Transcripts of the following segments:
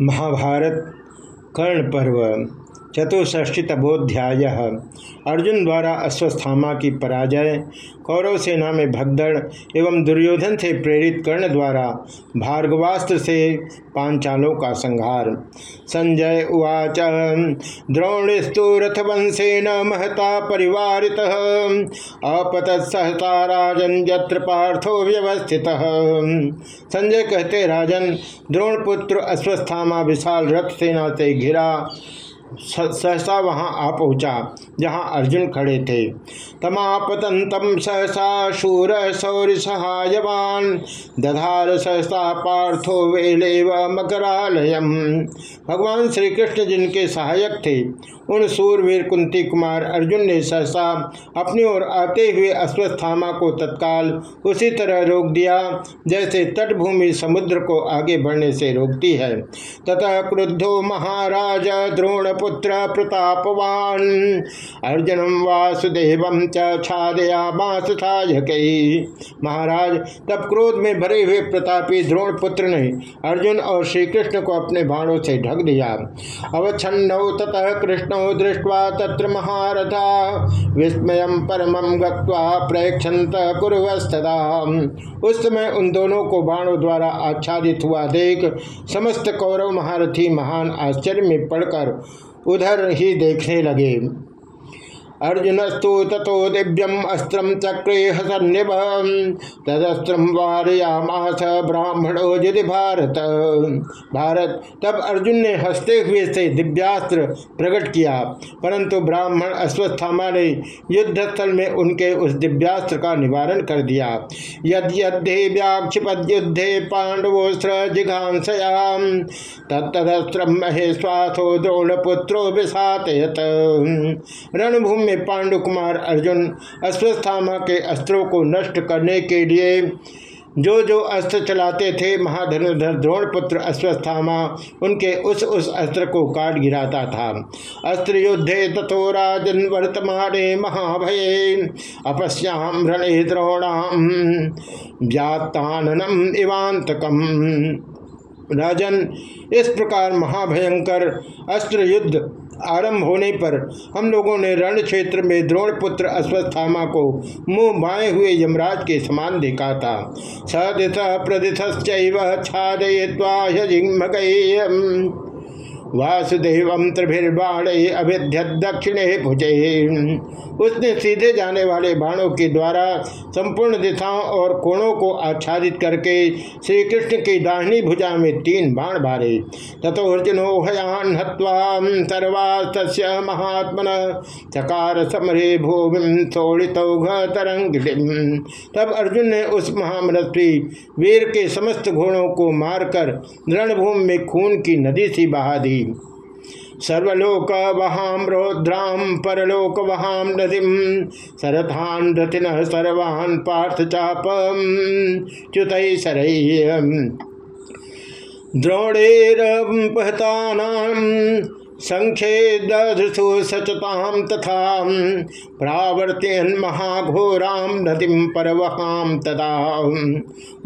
महाभारत कर्ण पर्व चतुष्ठी तबोध्याय अर्जुन द्वारा अश्वस्थामा की पराजय, कौरव सेना में भगदड़ एवं दुर्योधन से प्रेरित कर्ण द्वारा भार्गवास्त्र से पांचालों का संहार। संजय उवाच, द्रोणस्तु रथवंशेन महता परिवार अपत सहता राजन यत्र पार्थो व्यवस्थित। संजय कहते, राजन, द्रोणपुत्र अश्वस्थामा विशाल रथ सेना से घिरा सहसा वहाँ आ पहुँचा, जहाँ अर्जुन खड़े थे। तमापतंतम सहसा शूर सौर सहायवान, दधार सहसा पार्थो वेले व मकरालयम। भगवान श्री कृष्ण जिनके सहायक थे, उन सूरवीर कुंती कुमार अर्जुन ने सहसा अपनी ओर आते हुए अश्वस्थामा को तत्काल उसी तरह रोक दिया, जैसे तटभूमि समुद्र को आगे बढ़ने से रोकती है। तथा क्रुद्धो महाराज द्रोणपुत्र प्रतापवान। अर्जुनम वासुदेव छादया बाँस महाराज, तब क्रोध में भरे हुए प्रतापी द्रोणपुत्र ने अर्जुन और श्री कृष्ण को अपने बाणों से ढक दिया। अवच्छन्नौ ततः कृष्ण दृष्ट्वा तत्र महारथा। विस्मय परमं गत्वा प्रेक्षंत कुरस्तदा उस समय उन दोनों को बाणों द्वारा आच्छादित हुआ देख समस्त कौरव महारथी महान आश्चर्य में पड़कर उधर ही देखने लगे। अर्जुनस्तु तथो दिव्यम अस्त्रम चक्रे हसन्निभ। तदस्त्रम वारयामास ब्राह्मणो यदि भारत। भारत, तब अर्जुन ने हँसते हुए से दिव्यास्त्र प्रकट किया। परंतु ब्राह्मण अश्वस्थामा ने युद्ध स्थल में उनके उस दिव्यास्त्र का निवारण कर दिया। यद यद्धे व्याक्षिपद युद्धे पांडवोस्त्र जिघांसयाम तत्तदस्त्र महेश्वासो द्रोणपुत्रो विषातयत रणभूमि में पांडु कुमार अर्जुन अश्वस्थामा के अस्त्रों को नष्ट करने के लिए जो जो अस्त्र चलाते थे महाधनुधर द्रोणपुत्र अश्वस्थामा उनके उस उस अस्त्र को काट गिराता था। अस्त्र युद्धे तथो राजन वर्तमाने महाभये, अपश्याम रण द्रोणाम, व्यात्ताननम इवांतकम राजन इस प्रकार महाभयंकर अस्त्र युद्ध आरंभ होने पर हम लोगों ने रण क्षेत्र में द्रोणपुत्र अश्वस्थामा को मुँह बाए हुए यमराज के समान देखा था। सदिश प्रदिश छादय्वा वासुदेव त्रिभिर्बाणे अभिध्य दक्षिणे भुजे। उसने सीधे जाने वाले बाणों के द्वारा संपूर्ण दिशाओं और कोणों को आच्छादित करके श्री कृष्ण की दाहिनी भुजा में तीन बाण भारे तथो अर्जुनो हयान हवाम सर्वास्त महात्मन चकार समरे भूमि सोड़ित तरंग तब अर्जुन ने उस महामनस्वी वीर के समस्त घोड़ों को मारकर रणभूमि में खून की नदी सी बहा दी। सर्वलोक वहाँ रौद्राम परलोक वहाँ नदीम सरथान रथिन सर्वान पार्थ चाप च्युत सरय द्रोणेरपहता संख्ये दधसु सचताम तथा प्रावर्त्यन महाघोराम नदीम परवहाम तदा।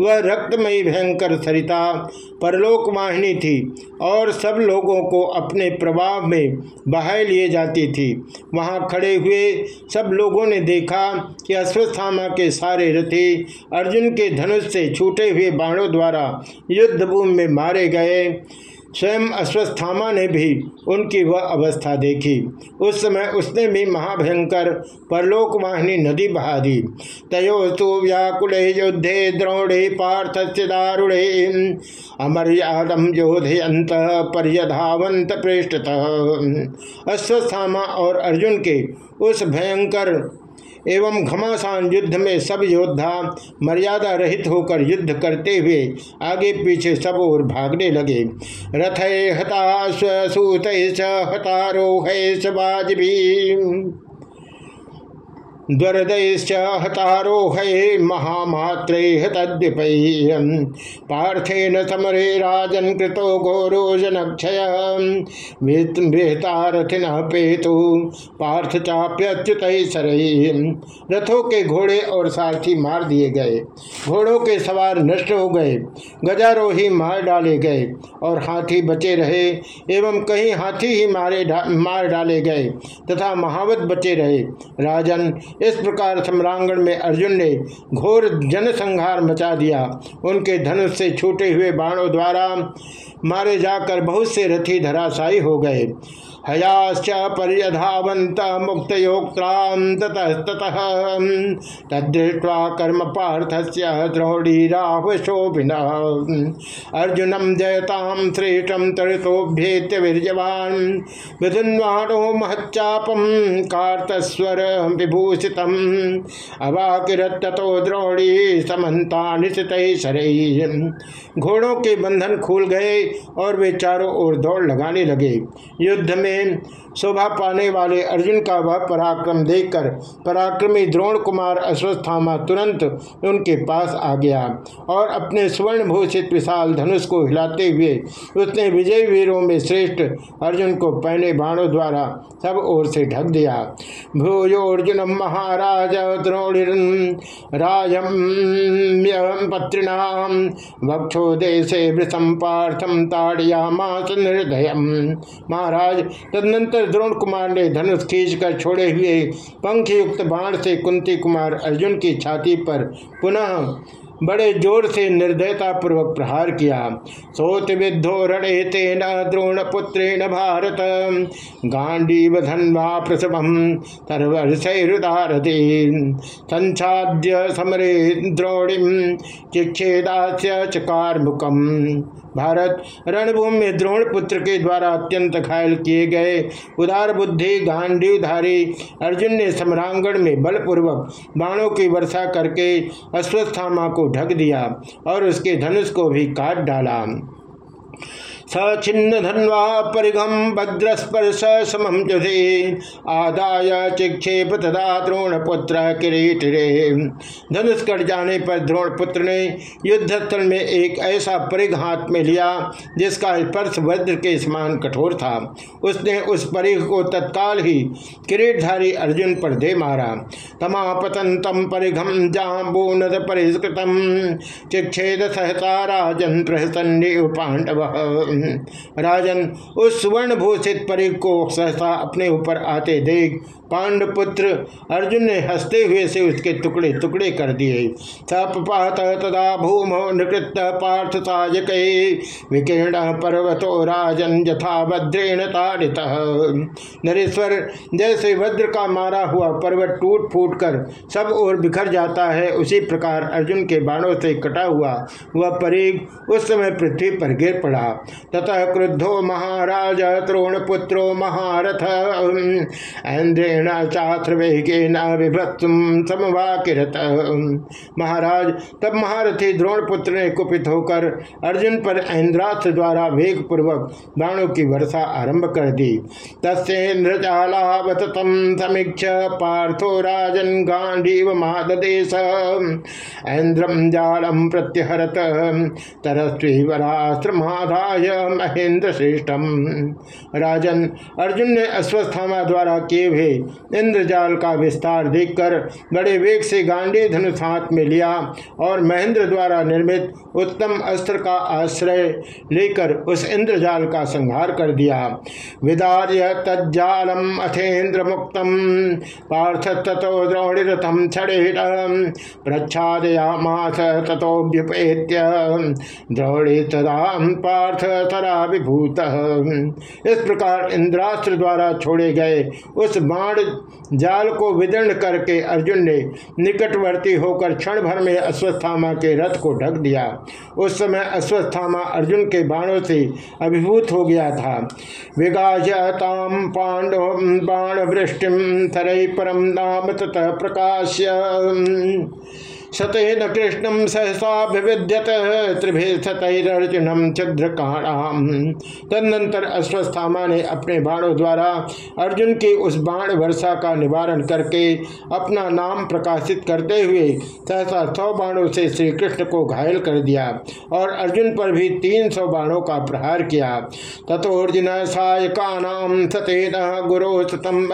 वह रक्तमयी भयंकर सरिता परलोक वाहिनी थी और सब लोगों को अपने प्रभाव में बहाय लिए जाती थी। वहाँ खड़े हुए सब लोगों ने देखा कि अश्वस्थामा के सारे रथी अर्जुन के धनुष से छूटे हुए बाणों द्वारा युद्धभूमि में मारे गए। स्वयं अश्वस्थामा ने भी उनकी वह अवस्था देखी। उस समय उसने भी महाभयंकर परलोक वाहिनी नदी बहा दी तयोस्तु व्याकुले युद्धे द्रोणे पार्थ से दारुणे अमर्यादम योधयंत पर्यधावंत पृष्ठत अश्वस्थामा और अर्जुन के उस भयंकर एवं घमासान युद्ध में सब योद्धा मर्यादा रहित होकर युद्ध करते हुए आगे पीछे सब ओर भागने लगे। रथ हतासूत हतारोह भी पार्थेन समरे राजन कृतो पेतु पार्थ रथों के घोड़े और सारथी मार दिए गए। घोड़ों के सवार नष्ट हो गए। गजारोही मार डाले गए और हाथी बचे रहे एवं कहीं हाथी ही मारे डा, मार डाले गए तथा महावत बचे रहे। राजन इस प्रकार सम्रांगण में अर्जुन ने घोर जनसंहार मचा दिया। उनके धनुष से छूटे हुए बाणों द्वारा मारे जाकर बहुत से रथी धराशायी हो गए। हयाश्च पर्यधावंत मुक्त ततस्तः तदृष्ट्वा कर्म से द्रोणीरावशोभिन। अर्जुनम जयताम श्रेष्ठम तरितोभ्येत्य वीरजवान विधुन्वाणो महच्चापम कार्तस्वर विभूषित अवाकिरतो द्रोणी समन्ता निशित घोड़ों के बंधन खुल गए और वे चारों ओर दौड़ लगाने लगे। युद्ध में में शोभा पाने वाले अर्जुन का वह पराक्रम देखकर पराक्रमी द्रोण कुमार अश्वस्थामा तुरंत उनके पास आ गया और अपने स्वर्ण भूषित विशाल धनुष को हिलाते हुए उसने विजय वीरों में श्रेष्ठ अर्जुन को पहने बाणों द्वारा सब ओर से ढक दिया। भूयो अर्जुन महाराज द्रोण राजम वक्षो देशे वृषम पार्थम निर्दय। महाराज, तदनंतर द्रोण कुमार ने धनुष खींच कर छोड़े हुए पंख युक्त बाण से कुंती कुमार अर्जुन की छाती पर पुनः बड़े ज़ोर से निर्दयता पूर्वक प्रहार किया। सोत विद्धो रणे तेन द्रोण पुत्रेण भारत गांडीव धन्वा प्रसवम सर्वर्षरुदारते संचाद्य समरे द्रोणिम, चिक्षेदास्य चकार मुकम भारत रणभूमि में द्रोण पुत्र के द्वारा अत्यंत घायल किए गए उदार बुद्धि गांडीवधारी अर्जुन ने सम्रांगण में बलपूर्वक बाणों की वर्षा करके अश्वस्थामा को ढक दिया और उसके धनुष को भी काट डाला। सचिन्न धन्वा परिघम भद्रस्पर्श समम जुधे आदाय चिक्षेप तथा द्रोण पुत्र किरीट रे धनुष कट जाने पर द्रोण पुत्र ने युद्ध स्थल में एक ऐसा परिघ हाथ में लिया, जिसका स्पर्श वज्र के समान कठोर था। उसने उस परिघ को तत्काल ही किरीटधारी अर्जुन पर दे मारा। तमापतन तम परिघम जाबूनद परिष्कृतम चिक्षेद सहता राजन प्रहसन्नी पांडव राजन उस स्वर्ण भूषित परिघ को सहसा अपने ऊपर आते देख पांडपुत्र अर्जुन ने हँसते हुए से उसके टुकड़े टुकड़े कर दिए। तदा भूम निकृत पार्थ साजक। विकीर्ण पर्वतो राजन यथा भद्रेण ताड़ित। नरेश्वर जैसे वज्र का मारा हुआ पर्वत टूट फूट कर सब ओर बिखर जाता है, उसी प्रकार अर्जुन के बाणों से कटा हुआ वह परीग उस समय पृथ्वी पर गिर पड़ा। ततः क्रुद्धो महाराज द्रोण पुत्रो महारथ विभत्सुम समवाकिरत। महाराज, तब महारथी द्रोण पुत्र ने कुपित होकर अर्जुन पर इंद्रास्त्र द्वारा वेग पूर्वक बाणों की वर्षा आरंभ कर दी। तस्ेन्द्रजालावत तम समीक्ष पार्थो राजन गांडीव महादेश इंद्रम जालम प्रत्यहरत महेंद्र श्रेष्ठम राजन, अर्जुन ने अश्वस्थामा द्वारा किए हुए इंद्रजाल का विस्तार देखकर बड़े वेग से गांडी धनुष हाथ में लिया और महेंद्र द्वारा निर्मित उत्तम अस्त्र का आश्रय लेकर उस इंद्रजाल का संहार कर दिया। विदार्य तज्जालम अथेन्द्र मुक्तम, पार्थ तथो द्रोणिथम छड़ेट, प्रच्छादयामास तथोभ्युपेत्य द्रोणी तदा पार्थ तरा विभूत इस प्रकार इंद्रास्त्र द्वारा छोड़े गए उस बाण जाल को विदर्ण करके अर्जुन ने निकटवर्ती होकर क्षण भर में अश्वस्थामा के रथ को ढक दिया। उस समय अश्वस्थामा अर्जुन के बाणों से अभिभूत हो गया था। विगाजताम पांडव बाण वृष्टि थरई परम नाम तथा प्रकाश्य। सतेन कृष्णम सहसाभिविद्यत त्रिभेषतरर्जुनम चंद्रकाणाम तदनंतर अश्वस्थामा ने अपने बाणों द्वारा अर्जुन की उस बाण वर्षा का निवारण करके अपना नाम प्रकाशित करते हुए सहसा सौ बाणों से श्री कृष्ण को घायल कर दिया और अर्जुन पर भी तीन सौ बाणों का प्रहार किया। तथोर्जुन सायका नाम सतेन गुरो सतम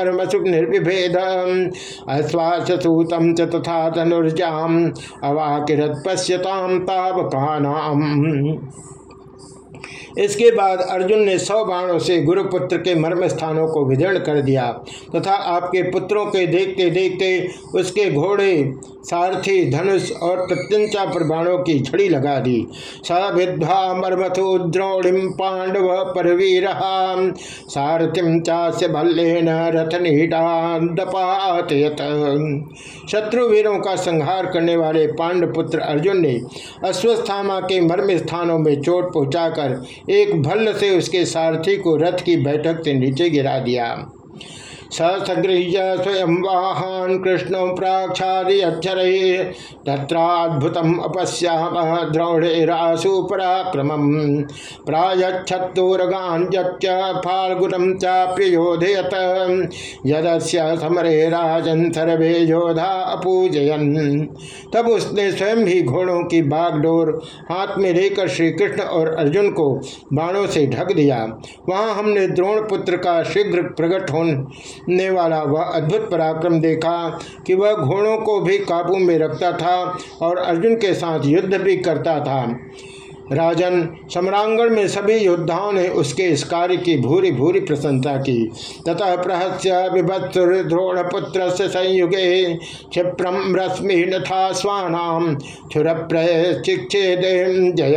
निर्विभेद अश्वास सूतम च तथा धनुर्जाम अवाकिरत पश्यताम तावका नाम इसके बाद अर्जुन ने सौ बाणों से गुरुपुत्र के मर्म स्थानों को विदीर्ण कर दिया तथा तो आपके पुत्रों के देखते देखते उसके घोड़े, सारथी, धनुष और प्रत्यंचा पर बाणों की छड़ी लगा दी। सभिद्वा मर्मथो द्रोणिम पांडव परवीर सारथिम चास्य भल्लेन रथ शत्रु वीरों का संहार करने वाले पांडव पुत्र अर्जुन ने अश्वस्थामा के मर्म स्थानों में चोट पहुंचाकर एक भल्ल से उसके सारथी को रथ की बैठक से नीचे गिरा दिया। सगृह्य स्वयं वाहन कृष्ण प्राक्षादि अक्षर तत्राद्भुत अपश्याम द्रौढ़ेरासु पराक्रम प्रायछत्तूरगान फाल्गुनम चाप्योधयत यदस्य समरे राजन सर्वे योधा अपूजयन। तब उसने स्वयं ही घोड़ों की बागडोर हाथ में लेकर श्री कृष्ण और अर्जुन को बाणों से ढक दिया। वहाँ हमने द्रोण पुत्र का शीघ्र प्रकट होने ने वाला वह अद्भुत पराक्रम देखा कि वह घोड़ों को भी काबू में रखता था और अर्जुन के साथ युद्ध भी करता था। राजन, सम्रांगण में सभी योद्धाओं ने उसके इस कार्य की भूरी भूरी प्रशंसा की। ततः प्रहस्य विभत्सुर पुत्र से संयुगे क्षिप्रम रश्मि नथा स्वानाम छुर जय।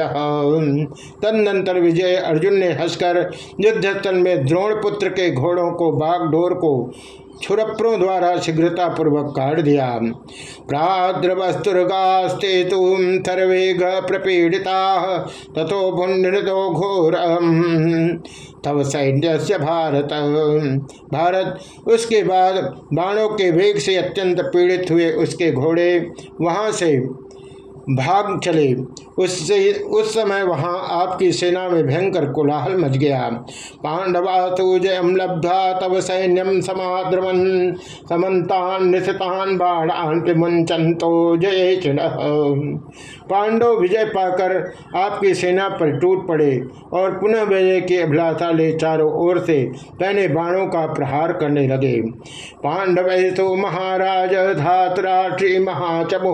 तदनंतर विजय अर्जुन ने हंसकर युद्धस्थल में द्रोण पुत्र के घोड़ों को, बागडोर को छुरप्रों द्वारा शीघ्रता पूर्वक काट दिया। प्राद्रवस्तुर्गास्ते तुम थर्वेग प्रपीड़िता तथो भुंडो घोर तब सैन्य से भारत। भारत, उसके बाद बाणों के वेग से अत्यंत पीड़ित हुए उसके घोड़े, वहाँ से भाग चले। उससे उस समय वहाँ आपकी सेना में भयंकर कोलाहल मच गया। पांडवा तो जयम लब्धा तब सैन्यम समाद्रवन समन्तान निशितान बाणान तो जय पांडव विजय पाकर आपकी सेना पर टूट पड़े और पुनः विजय की अभिलाषा ले चारों ओर से पहने बाणों का प्रहार करने लगे। पांडव तो महाराज, धातराष्ट्री महाचमो।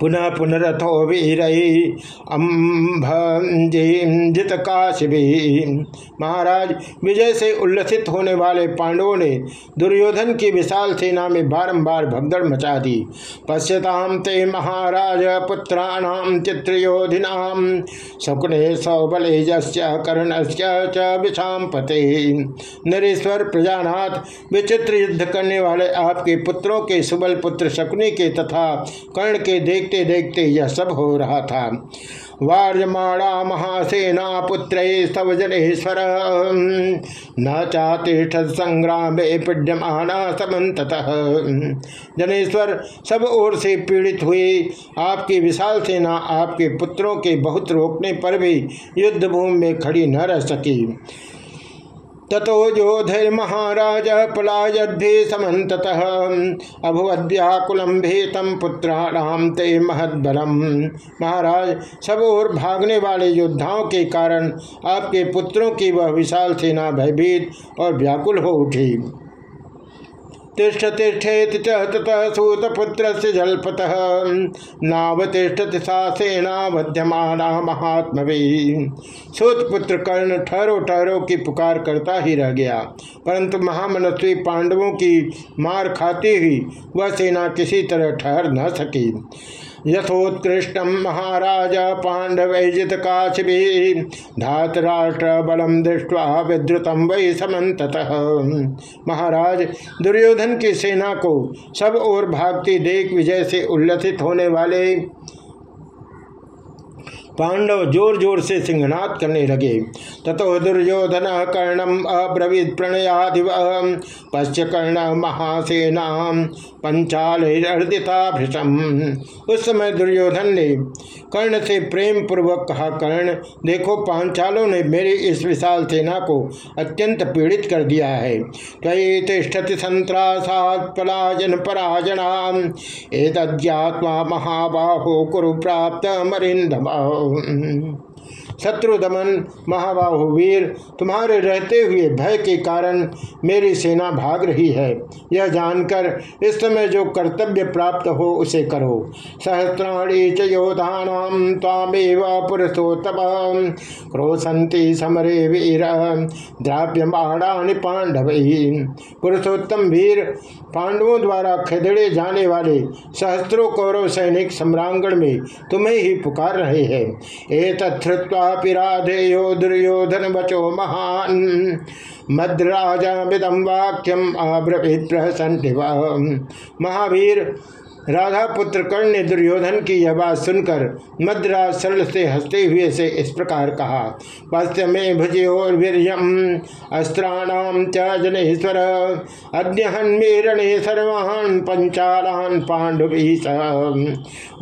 पुनः पुनरथो वीर अम्भित काशिभी महाराज, विजय से उल्लसित होने वाले पांडवों ने दुर्योधन की विशाल सेना में बारंबार भगदड़ मचा दी। पश्यताम ते महाराज पुत्राणाम चित्रयोधिनाम शकुने सौबले कर्ण विषाम पते। नरेश्वर प्रजानाथ, विचित्र युद्ध करने वाले आपके पुत्रों के सुबल पुत्र शकुने के तथा कर्ण के देख देखते देखते यह सब हो रहा था। वार्यमाणा महासेना पुत्र स्तव जनेश्वर न चातिष्ठ संग्राम पीड्यमाना समत जनेश्वर सब ओर से पीड़ित हुए। आपकी विशाल सेना आपके पुत्रों के बहुत रोकने पर भी युद्ध भूमि में खड़ी न रह सकी। ततो महाराज पलायद्धि समत अभवद्याकुलम तम पुत्राणाम ते महदरम महाराज, सब और भागने वाले योद्धाओं के कारण आपके पुत्रों की वह विशाल सेना भयभीत और व्याकुल हो उठी। तिष्ठ तिष्ठेत ततः सूतपुत्र से जलपत। नावतिष्ठत सा सेना मध्यमाना महात्मवी। सूतपुत्र कर्ण ठहरो ठहरो की पुकार करता ही रह गया। परंतु महामनस्वी पांडवों की मार खाती हुई वह सेना किसी तरह ठहर न सकी। यथोत्कृष्ट महाराज पांडवैजित काशि धातराष्ट्र बलम दृष्टवा विद्रुतम वै समत महाराज, दुर्योधन की सेना को सब ओर भागती देख विजय से उल्लसित होने वाले पांडव ज़ोर ज़ोर से सिंहनाद करने लगे। ततो दुर्योधन कर्णम अब्रवीत प्रणयादिव पश्च कर्ण महासेना पंचाल भृषम उस समय दुर्योधन ने कर्ण से प्रेम पूर्वक कहा, कर्ण, देखो, पांचालों ने मेरी इस विशाल सेना को अत्यंत पीड़ित कर दिया है। कई तिष्ठति संत्रासात पलाजन पराजना एतज्ञात्मा महाबाहो कुरु प्राप्त मरिंदम 嗯。शत्रु दमन महाबाहुवीर तुम्हारे रहते हुए भय के कारण मेरी सेना भाग रही है। यह जानकर इस समय जो कर्तव्य प्राप्त हो, उसे करो। सहस्राणी च योधानाम तामेव पुरुषोत्तम। क्रोशंति समरे वीर, द्राव्यमाणानि पांडव। पुरुषोत्तम वीर, पांडवों द्वारा खदेड़े जाने वाले सहस्त्रों कौरव सैनिक सम्रांगण में तुम्हें ही पुकार रहे हैं। एक तत्वा पिराधेयो दुर्योधन बचो महान। मद्राजा विदम वाक्यम आब्रवीत प्रहसन महावीर राधा पुत्र कर्ण ने दुर्योधन की यह बात सुनकर मद्रा सरल से हँसते हुए से इस प्रकार कहा पश्य में भुजयोर्वीर्यम अस्त्राणाम च जनेश्वर अद्यहन्मीरणे सर्वान् पंचालान पांडुभी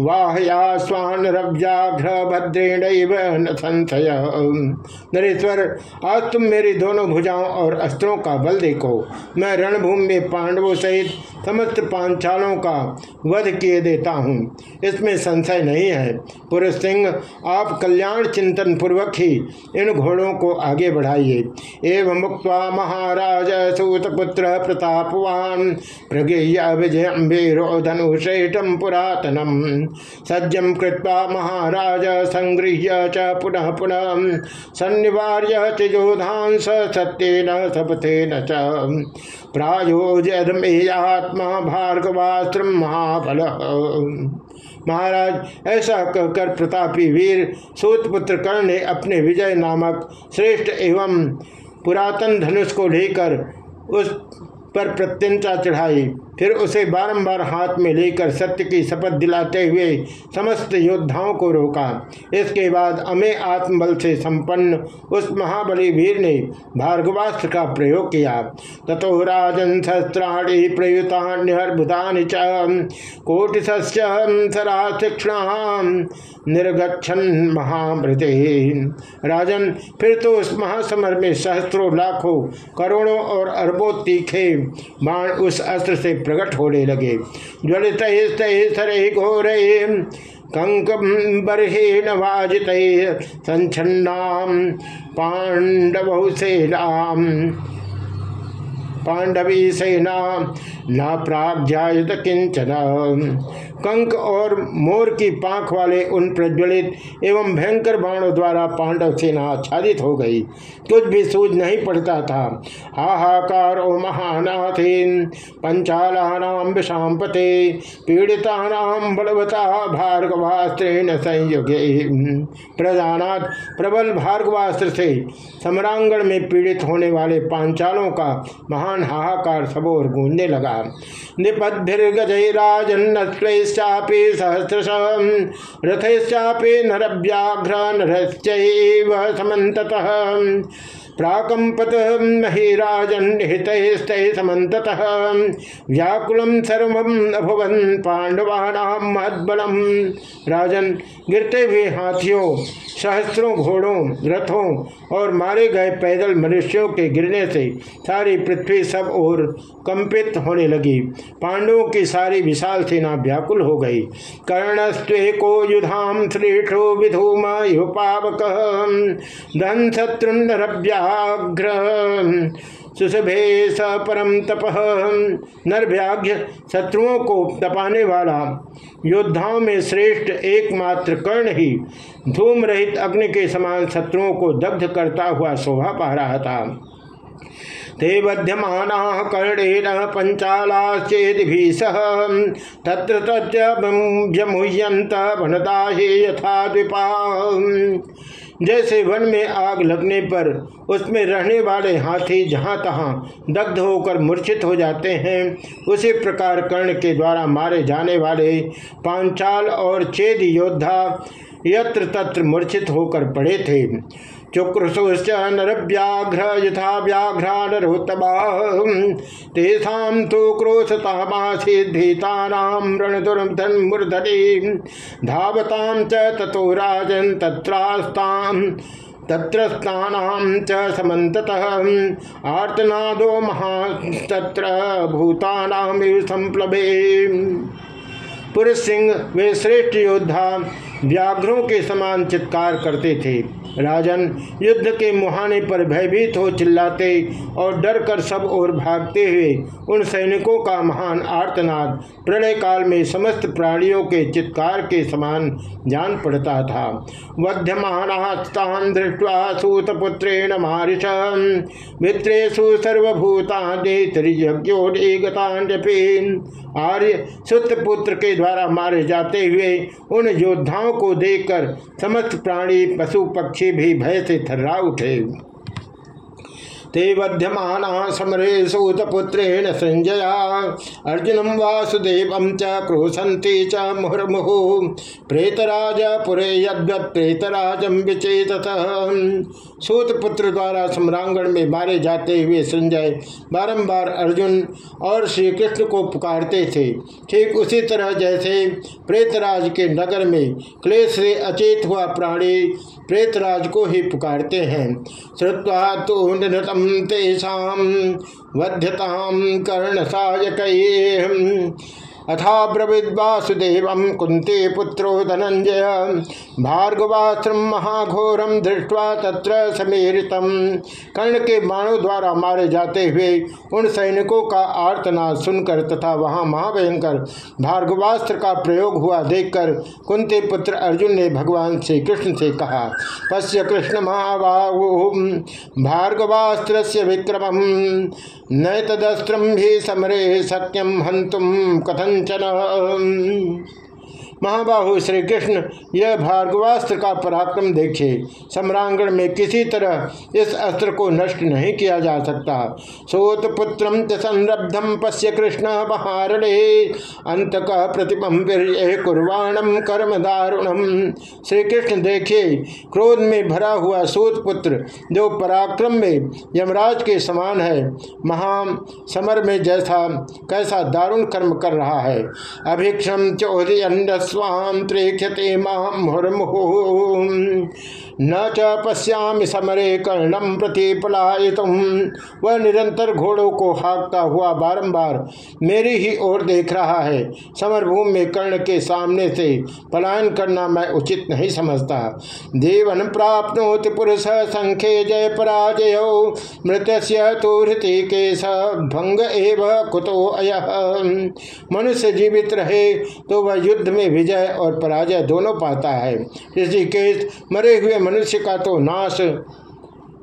वाहया स्वान रव्याघ्र भद्रेण न संशय। नरेश्वर, आज तुम मेरी दोनों भुजाओं और अस्त्रों का बल देखो। मैं रणभूमि में पांडवों सहित समस्त पांचालों का वध किए देता हूँ। इसमें संशय नहीं है। पुरुष सिंह, आप कल्याण चिंतन पूर्वक ही इन घोड़ों को आगे बढ़ाइए। एवं मुक्त महाराज सूतपुत्र प्रतापवान प्रज्ञ विजय वीरोधनुश्रेष्ठम पुरातनम। सज्जम कृत्वा महाराज, संगृह्य च पुनः पुनः सन्निवार्य चिजोधांस सत्यन, सपथेन च। आत्मा भार्गवास्त्र महाफल महाराज, ऐसा कहकर प्रतापी वीर सूतपुत्र कर्ण ने अपने विजय नामक श्रेष्ठ एवं पुरातन धनुष को लेकर उस पर प्रत्यंता चढ़ाई। फिर उसे बारंबार हाथ में लेकर सत्य की शपथ दिलाते हुए समस्त योद्धाओं को रोका। इसके बाद अमे आत्मबल से संपन्न उस महाबली वीर ने भार्गवास्त्र का प्रयोग किया। तथो राजन शस्त्राणी प्रयुतान्यर्बुदा कोटि सरा निर्गछन महामृते। राजन, फिर तो उस महासमर में सहस्त्रों लाखों करोड़ों और अरबों तीखे बाण उस अस्त्र से प्रकट होने लगे। ज्वलित सरे घोर कंक बरहे वाजित संचन्नाम पांडव सेनाम। पांडवी सेना न प्राग्यायुत किंचन। कंक और मोर की पांख वाले उन प्रज्वलित एवं भयंकर बाणों द्वारा पांडव सेना आच्छादित हो गई। कुछ भी सूझ नहीं पड़ता था। हाहाकार ओ महानाथीन पंचालानाम विषापते पीड़ितानाम बलवता भार्गवास्त्रेण संयुगे। प्रजानाथ प्रबल भार्गवास्त्र से सम्रांगण में पीड़ित होने वाले पांचालों का महान हाहाकार सबोर गूंजने लगा। निपद्भिर्गजराजन्न चापे सहस्रश रथश्चापे नरव्याघ्र नरश्चैव समन्ततः। प्राकंपत महिराजन्हित समत व्याकुल सर्वभवन पांडवानाम महदबलम। राजन, गिरते हुए हाथियों सहस्त्रों घोड़ों, रथों और मारे गए पैदल मनुष्यों के गिरने से सारी पृथ्वी सब ओर कंपित होने लगी। पांडवों की सारी विशाल सेना व्याकुल हो गई। कर्णस्वे को युधाम श्रेष्ठो विधूम युपावक धन शत्रुन्नरव्याघ्र सुसभे स परम तप। नरव्याघ्य शत्रुओं को तपाने वाला योद्धाओं में श्रेष्ठ एकमात्र कर्ण ही धूम रहित अग्नि के समान शत्रुओं को दग्ध करता हुआ शोभा पा रहा था। ते बध्यमाना कर्णेन पंचालाश्चेदि सह तत्र तमुह्यंत भनता हे यथा द्विपा। जैसे वन में आग लगने पर उसमें रहने वाले हाथी जहाँ तहाँ दग्ध होकर मूर्छित हो जाते हैं, उसी प्रकार कर्ण के द्वारा मारे जाने वाले पांचाल और चेद योद्धा यत्र तत्र मूर्छित होकर पड़े थे। चुक्रशोश्च नरव्याघ्र यथा व्याघ्रा नरोत्तमा तेषां तु क्रोशतामासीद्भीतानां रणदुर्धन्मूर्धनि धावतां च ततो राजन् तत्रास्तां तत्रस्तानां च समन्ततः। आर्तनादो महास्तत्र भूतानामिव संप्लवे। पुरुष वे श्रेष्ठ योद्धा। व्याघ्रों के समान चित्कार करते थे। राजन युद्ध के मुहाने पर भयभीत हो चिल्लाते और डर कर सब ओर भागते हुए उन सैनिकों का महान आर्तनाद प्रलय काल में समस्त प्राणियों के चित्कार के समान जान पड़ता था। वध्यमानास्तान दृष्टवा सूतपुत्रेण मारिष मित्रेशु सर्वभूता आर्य सुतपुत्र के द्वारा मारे जाते हुए उन योद्धाओं को देखकर समस्त प्राणी पशु पक्षी भी भय से थर्रा उठे। ते बध्यमान समरे सूतपुत्रेण संजया अर्जुनम वासुदेव च क्रोशंती च मुहुर्मुहु। प्रेतराज पुरे यद्वत प्रेतराजम विचेत सूतपुत्र द्वारा सम्रांगण में मारे जाते हुए संजय बारंबार अर्जुन और श्री कृष्ण को पुकारते थे। ठीक उसी तरह जैसे प्रेतराज के नगर में क्लेश से अचेत हुआ प्राणी प्रेतराज को ही पुकारते हैं। श्रुवा तो तेषा वध्यताम कर्ण सायक अथा ब्रवीद वासुदेव कुंती पुत्रो धनंजय भार्गवाश्रम महाघोरम दृष्टवा तत्र समेरितम कर्ण के बाणों द्वारा मारे जाते हुए उन सैनिकों का आर्तनाद सुनकर तथा वहाँ महाभयंकर भार्गवास्त्र का प्रयोग हुआ देखकर कुंती पुत्र अर्जुन ने भगवान श्री कृष्ण से कहा, पश्य कृष्ण महाबाहु भार्गवास्त्र विक्रम नैतदस्त्रम भी समरे सत्यम हंतुम कथन कंचन महाबाहु श्री कृष्ण, यह भार्गवास्त्र का पराक्रम देखे। सम्रांगण में किसी तरह इस अस्त्र को नष्ट नहीं किया जा सकता। सोत पुत्रम संरब्धम पश्य कृष्ण महारणे अंत का कुर्वाणम कर्म दारुणम श्री कृष्ण देखिए क्रोध में भरा हुआ सूत पुत्र, जो पराक्रम में यमराज के समान है, महा समर में जैसा, कैसा दारुण कर्म कर रहा है। अभिक्षम चौधरी स्वाम त्रेक्षते माम मुहुर्मुहु न च पश्यामि समरे कर्णम प्रति वह निरंतर घोड़ों को हाँकता हुआ बारंबार मेरी ही ओर देख रहा है। समरभूमि में कर्ण के सामने से पलायन करना मैं उचित नहीं समझता। देवन प्राप्त पुरुष संख्य जय पराजय। मृत तो हृति के भंग एव कुतो अय। मनुष्य जीवित रहे तो वह युद्ध में विजय और पराजय दोनों पाता है। ऋषिकेश मरे हुए मनुष्य का तो नाश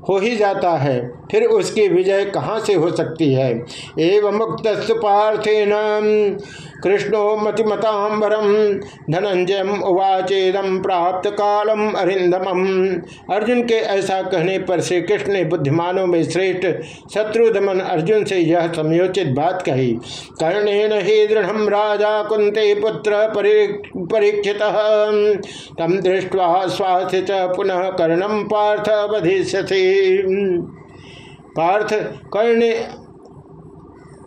हो ही जाता है। फिर उसकी विजय कहाँ से हो सकती है? एवं मुक्त पार्थेन। कृष्णो मतिमतांबरम धनंजयम उवाचेदम प्राप्त कालम अरिंदम अर्जुन के ऐसा कहने पर श्री कृष्ण ने बुद्धिमानों में श्रेष्ठ शत्रुधमन अर्जुन से यह समयोचित बात कही, कर्णेन ही दृढ़ राजा कुंते पुत्र परीक्षित। तम दृष्टवा स्वास्थ्य च पुनः कर्णम पार्थ वधिष्यसे पार्थ कर्ण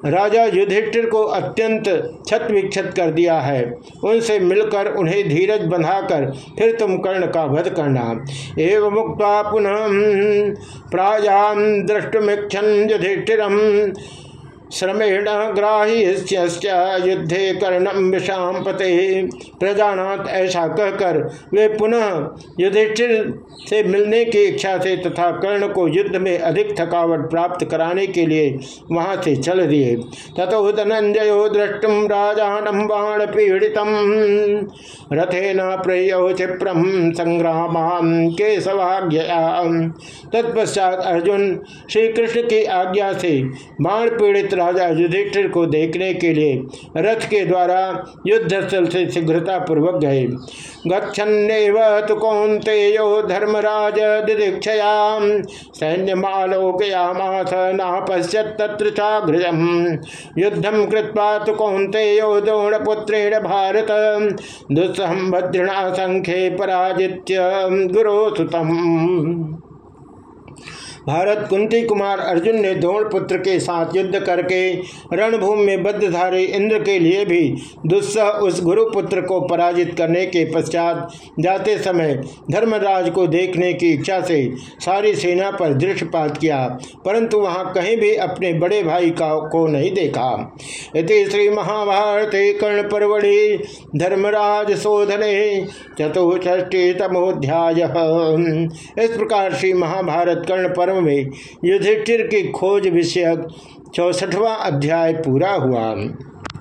राजा युधिष्ठिर को अत्यंत छत विक्षत कर दिया है। उनसे मिलकर उन्हें धीरज बंधाकर फिर तुम कर्ण का वध करना। एवं मुक्त पुनः प्राजा दृष्टुमिक्षन युधिष्ठिरम। श्रमेण ग्राह्य युद्धे कर्णम विषाम पते। प्रजानाथ ऐसा कहकर वे पुनः युधिष्ठिर से मिलने की इच्छा से तथा कर्ण को युद्ध में अधिक थकावट प्राप्त कराने के लिए वहाँ से चल दिए। तथो धनंजयो दृष्टुम राजानम बाण पीड़ित रथे न प्रयो क्षिप्रम संग्राम के तत्पश्चात अर्जुन श्री कृष्ण की आज्ञा से बाण पीड़ित राजा युधिष्ठिर को देखने के लिए रथ के द्वारा युद्ध स्थल से शीघ्रता पूर्वक गए। गच्छन्नेव तो कौंते धर्मराज दिदीक्षया सैन्य मालोकयामाथ नापश्यत तत्र युद्धम कृत्वा तो कौंते द्रोणपुत्रेण भारत। दुस्सहम भद्रणा संख्ये पराजित्य गुरो सुतम भारत कुंती कुमार अर्जुन ने द्रोण पुत्र के साथ युद्ध करके रणभूमि में बद्धधारी इंद्र के लिए भी दुस्सह उस गुरुपुत्र को पराजित करने के पश्चात जाते समय धर्मराज को देखने की इच्छा से सारी सेना पर दृष्टिपात किया, परंतु वहाँ कहीं भी अपने बड़े भाई का को नहीं देखा। इति श्री महाभारत कर्ण परवड़ी धर्मराज शोधने चतुष्टी तमोध्याय इस प्रकार श्री महाभारत कर्ण पर्व में युधिष्ठिर की खोज विषयक चौसठवां अध्याय पूरा हुआ।